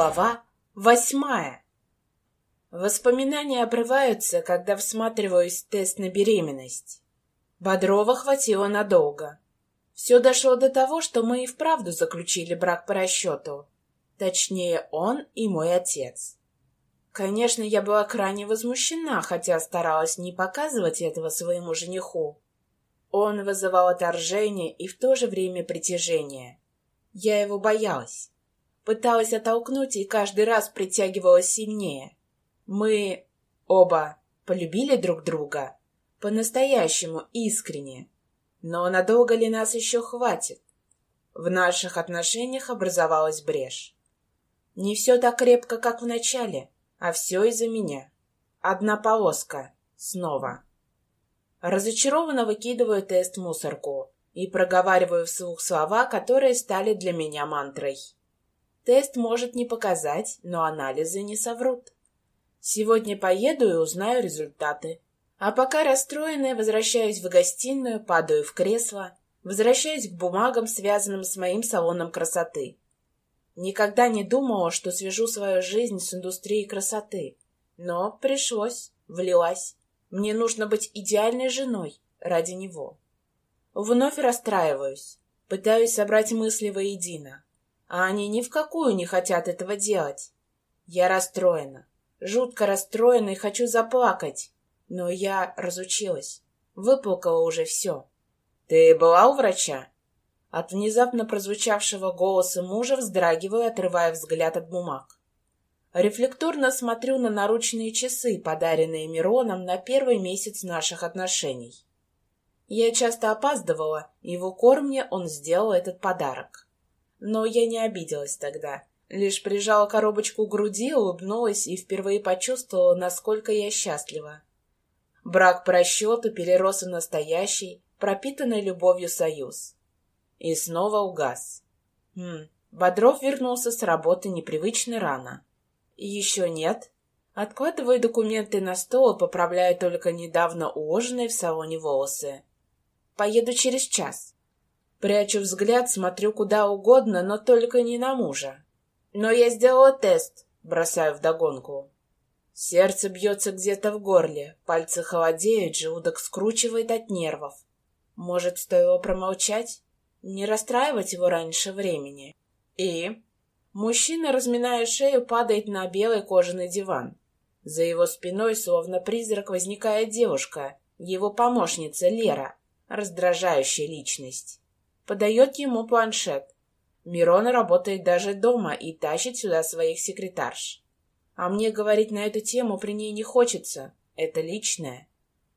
Глава восьмая. Воспоминания обрываются, когда всматриваюсь в тест на беременность. Бодрова хватило надолго. Все дошло до того, что мы и вправду заключили брак по расчету. Точнее, он и мой отец. Конечно, я была крайне возмущена, хотя старалась не показывать этого своему жениху. Он вызывал отторжение и в то же время притяжение. Я его боялась. Пыталась оттолкнуть и каждый раз притягивалась сильнее. Мы оба полюбили друг друга. По-настоящему, искренне. Но надолго ли нас еще хватит? В наших отношениях образовалась брешь. Не все так крепко, как в начале, а все из-за меня. Одна полоска. Снова. Разочарованно выкидываю тест в мусорку и проговариваю вслух слова, которые стали для меня мантрой. Тест может не показать, но анализы не соврут. Сегодня поеду и узнаю результаты. А пока расстроенная, возвращаюсь в гостиную, падаю в кресло, возвращаюсь к бумагам, связанным с моим салоном красоты. Никогда не думала, что свяжу свою жизнь с индустрией красоты. Но пришлось, влилась. Мне нужно быть идеальной женой ради него. Вновь расстраиваюсь, пытаюсь собрать мысли воедино. А они ни в какую не хотят этого делать. Я расстроена, жутко расстроена и хочу заплакать. Но я разучилась, выплакала уже все. «Ты была у врача?» От внезапно прозвучавшего голоса мужа вздрагиваю, отрывая взгляд от бумаг. Рефлекторно смотрю на наручные часы, подаренные Мироном на первый месяц наших отношений. Я часто опаздывала, и в укор мне он сделал этот подарок. Но я не обиделась тогда. Лишь прижала коробочку к груди, улыбнулась и впервые почувствовала, насколько я счастлива. Брак по расчету перерос в настоящий, пропитанный любовью союз. И снова угас. Хм, Бодров вернулся с работы непривычно рано. Еще нет. Откладываю документы на стол и поправляю только недавно уложенные в салоне волосы. Поеду через час. Прячу взгляд, смотрю куда угодно, но только не на мужа. Но я сделала тест, бросаю вдогонку. Сердце бьется где-то в горле, пальцы холодеют, желудок скручивает от нервов. Может, стоило промолчать? Не расстраивать его раньше времени? И... Мужчина, разминая шею, падает на белый кожаный диван. За его спиной, словно призрак, возникает девушка, его помощница Лера, раздражающая личность подает ему планшет. Мирона работает даже дома и тащит сюда своих секретарш. А мне говорить на эту тему при ней не хочется. Это личное.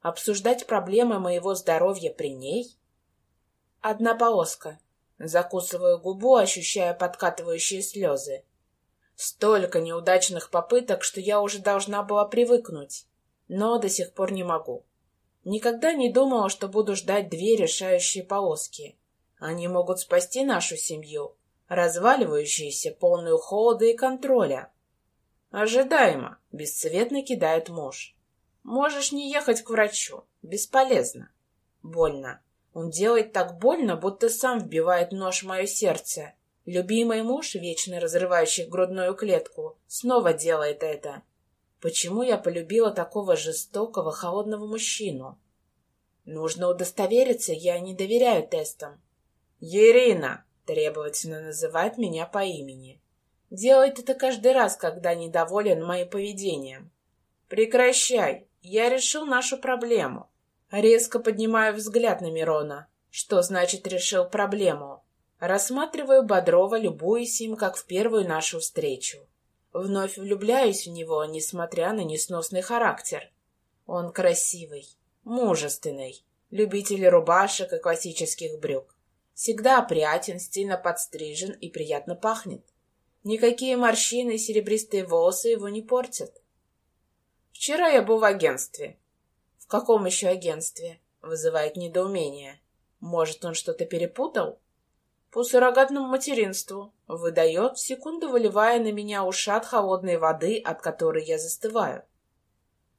Обсуждать проблемы моего здоровья при ней? Одна полоска. Закусываю губу, ощущая подкатывающие слезы. Столько неудачных попыток, что я уже должна была привыкнуть. Но до сих пор не могу. Никогда не думала, что буду ждать две решающие полоски. Они могут спасти нашу семью, разваливающуюся, полную холода и контроля. Ожидаемо, бесцветно кидает муж. Можешь не ехать к врачу. Бесполезно. Больно. Он делает так больно, будто сам вбивает нож в мое сердце. Любимый муж, вечно разрывающий грудную клетку, снова делает это. Почему я полюбила такого жестокого, холодного мужчину? Нужно удостовериться, я не доверяю тестам. «Ирина!» — требовательно называет меня по имени. Делает это каждый раз, когда недоволен моим поведением. «Прекращай! Я решил нашу проблему!» Резко поднимаю взгляд на Мирона. Что значит «решил проблему»? Рассматриваю Бодрова, любуясь им, как в первую нашу встречу. Вновь влюбляюсь в него, несмотря на несносный характер. Он красивый, мужественный, любитель рубашек и классических брюк. Всегда опрятен, стильно подстрижен и приятно пахнет. Никакие морщины и серебристые волосы его не портят. Вчера я был в агентстве. В каком еще агентстве? Вызывает недоумение. Может, он что-то перепутал? По суррогатному материнству. Выдает, секунду выливая на меня ушат холодной воды, от которой я застываю.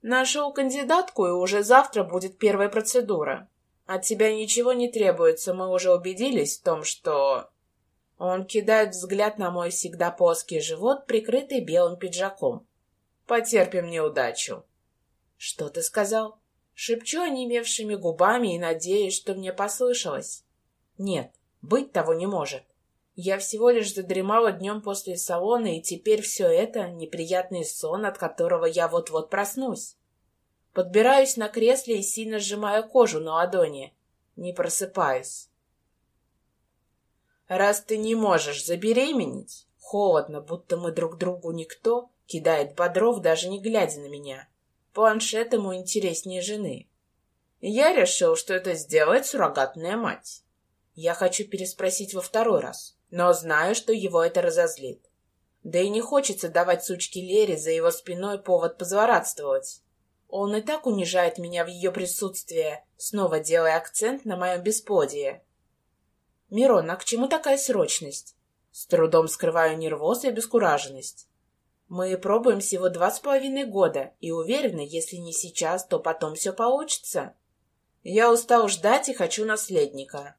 Нашел кандидатку, и уже завтра будет первая процедура. От тебя ничего не требуется, мы уже убедились в том, что... Он кидает взгляд на мой всегда плоский живот, прикрытый белым пиджаком. Потерпим неудачу. Что ты сказал? Шепчу онемевшими губами и надеюсь, что мне послышалось. Нет, быть того не может. Я всего лишь задремала днем после салона, и теперь все это — неприятный сон, от которого я вот-вот проснусь. Подбираюсь на кресле и сильно сжимаю кожу на ладони. Не просыпаюсь. Раз ты не можешь забеременеть, холодно, будто мы друг другу никто, кидает Бодров, даже не глядя на меня. Планшет ему интереснее жены. Я решил, что это сделает суррогатная мать. Я хочу переспросить во второй раз, но знаю, что его это разозлит. Да и не хочется давать сучке Лере за его спиной повод позлорадствовать. Он и так унижает меня в ее присутствии, снова делая акцент на моем бесплодии. «Мирон, а к чему такая срочность?» С трудом скрываю нервоз и обескураженность. Мы пробуем всего два с половиной года, и уверена, если не сейчас, то потом все получится. Я устал ждать и хочу наследника.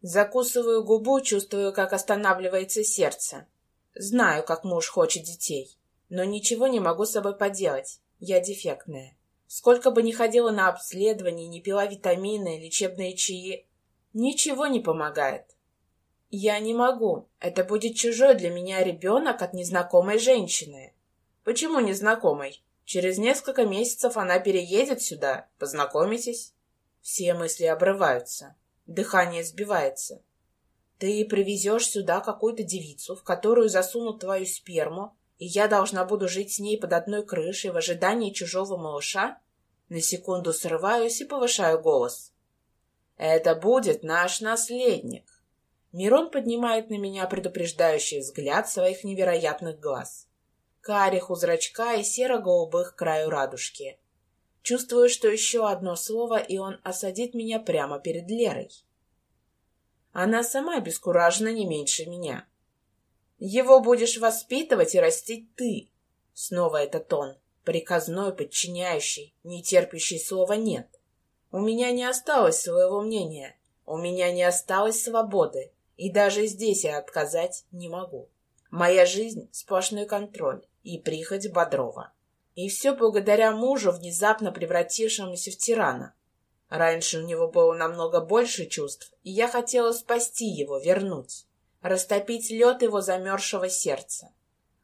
Закусываю губу, чувствую, как останавливается сердце. Знаю, как муж хочет детей, но ничего не могу с собой поделать. Я дефектная. Сколько бы ни ходила на обследование, не пила витамины, лечебные чаи, ничего не помогает. Я не могу. Это будет чужой для меня ребенок от незнакомой женщины. Почему незнакомой? Через несколько месяцев она переедет сюда. Познакомитесь. Все мысли обрываются. Дыхание сбивается. Ты привезешь сюда какую-то девицу, в которую засунут твою сперму, и я должна буду жить с ней под одной крышей в ожидании чужого малыша? На секунду срываюсь и повышаю голос. Это будет наш наследник. Мирон поднимает на меня предупреждающий взгляд своих невероятных глаз. Карих у зрачка и серо-голубых краю радужки. Чувствую, что еще одно слово, и он осадит меня прямо перед Лерой. Она сама бескуражена не меньше меня. Его будешь воспитывать и растить ты. Снова этот тон, приказной, подчиняющий, не терпящий слова «нет». У меня не осталось своего мнения, у меня не осталось свободы, и даже здесь я отказать не могу. Моя жизнь — сплошной контроль и прихоть Бодрова. И все благодаря мужу, внезапно превратившемуся в тирана. Раньше у него было намного больше чувств, и я хотела спасти его, вернуть, растопить лед его замерзшего сердца,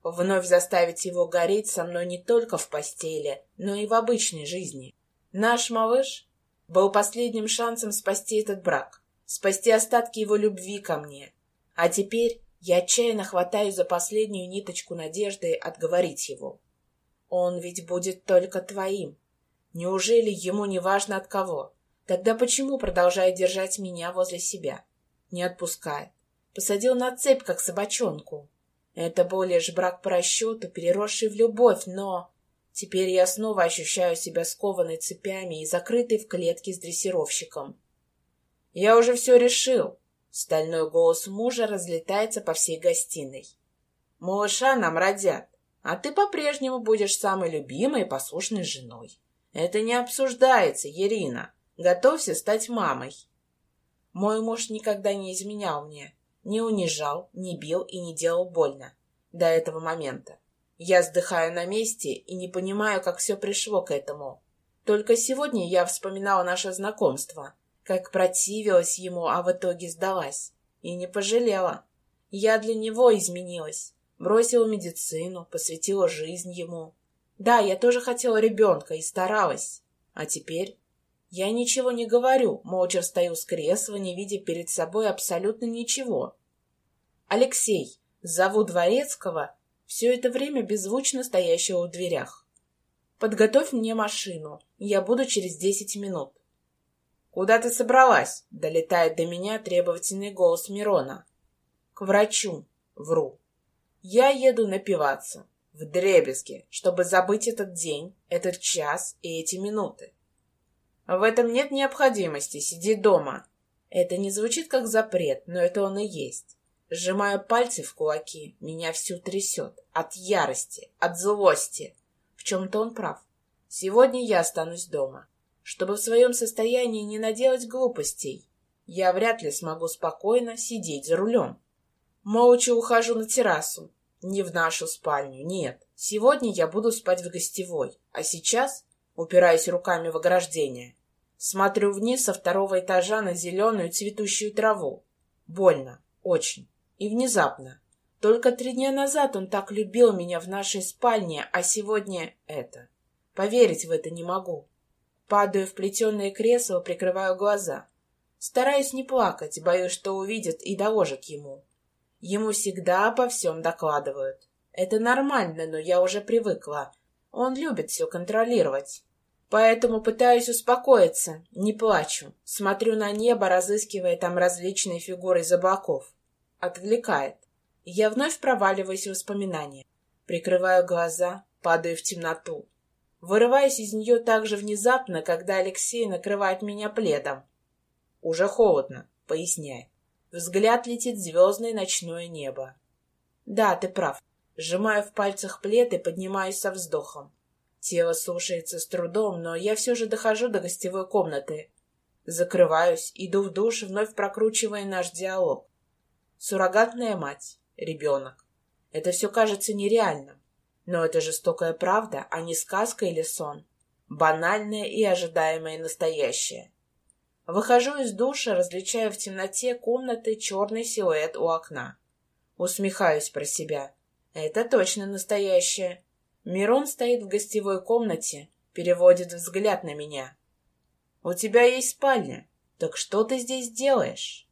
вновь заставить его гореть со мной не только в постели, но и в обычной жизни. Наш малыш был последним шансом спасти этот брак спасти остатки его любви ко мне. А теперь я отчаянно хватаю за последнюю ниточку надежды отговорить его. Он ведь будет только твоим. Неужели ему не важно от кого? Тогда почему продолжает держать меня возле себя? Не отпускает. Посадил на цепь, как собачонку. Это был лишь брак по расчету, переросший в любовь, но... Теперь я снова ощущаю себя скованной цепями и закрытой в клетке с дрессировщиком. «Я уже все решил!» Стальной голос мужа разлетается по всей гостиной. «Малыша нам родят, а ты по-прежнему будешь самой любимой и послушной женой. Это не обсуждается, Ирина. Готовься стать мамой». Мой муж никогда не изменял мне, не унижал, не бил и не делал больно. До этого момента. Я вздыхаю на месте и не понимаю, как все пришло к этому. Только сегодня я вспоминала наше знакомство — как противилась ему, а в итоге сдалась. И не пожалела. Я для него изменилась. Бросила медицину, посвятила жизнь ему. Да, я тоже хотела ребенка и старалась. А теперь я ничего не говорю, молча встаю с кресла, не видя перед собой абсолютно ничего. Алексей, зову Дворецкого, все это время беззвучно стоящего в дверях. Подготовь мне машину, я буду через десять минут. «Куда ты собралась?» — долетает до меня требовательный голос Мирона. «К врачу». Вру. Я еду напиваться. В дребезге, чтобы забыть этот день, этот час и эти минуты. В этом нет необходимости, сиди дома. Это не звучит как запрет, но это он и есть. Сжимаю пальцы в кулаки, меня всю трясет. От ярости, от злости. В чем-то он прав. Сегодня я останусь дома чтобы в своем состоянии не наделать глупостей. Я вряд ли смогу спокойно сидеть за рулем. Молча ухожу на террасу. Не в нашу спальню, нет. Сегодня я буду спать в гостевой. А сейчас, упираясь руками в ограждение, смотрю вниз со второго этажа на зеленую цветущую траву. Больно. Очень. И внезапно. Только три дня назад он так любил меня в нашей спальне, а сегодня это. Поверить в это не могу. Падаю в плетеное кресло, прикрываю глаза. Стараюсь не плакать, боюсь, что увидят и доложат ему. Ему всегда обо всем докладывают. Это нормально, но я уже привыкла. Он любит все контролировать. Поэтому пытаюсь успокоиться, не плачу. Смотрю на небо, разыскивая там различные фигуры из облаков. Отвлекает. Я вновь проваливаюсь в воспоминания. Прикрываю глаза, падаю в темноту. Вырываюсь из нее так же внезапно, когда Алексей накрывает меня пледом. Уже холодно, поясняет. Взгляд летит звездное ночное небо. Да, ты прав. Сжимаю в пальцах плед и поднимаюсь со вздохом. Тело слушается с трудом, но я все же дохожу до гостевой комнаты. Закрываюсь, иду в душ, вновь прокручивая наш диалог. Суррогатная мать, ребенок. Это все кажется нереальным. Но это жестокая правда, а не сказка или сон. Банальное и ожидаемое настоящее. Выхожу из душа, различая в темноте комнаты черный силуэт у окна. Усмехаюсь про себя. Это точно настоящее. Мирон стоит в гостевой комнате, переводит взгляд на меня. «У тебя есть спальня. Так что ты здесь делаешь?»